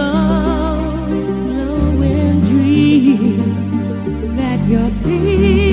slow glowing dream that you're feeling.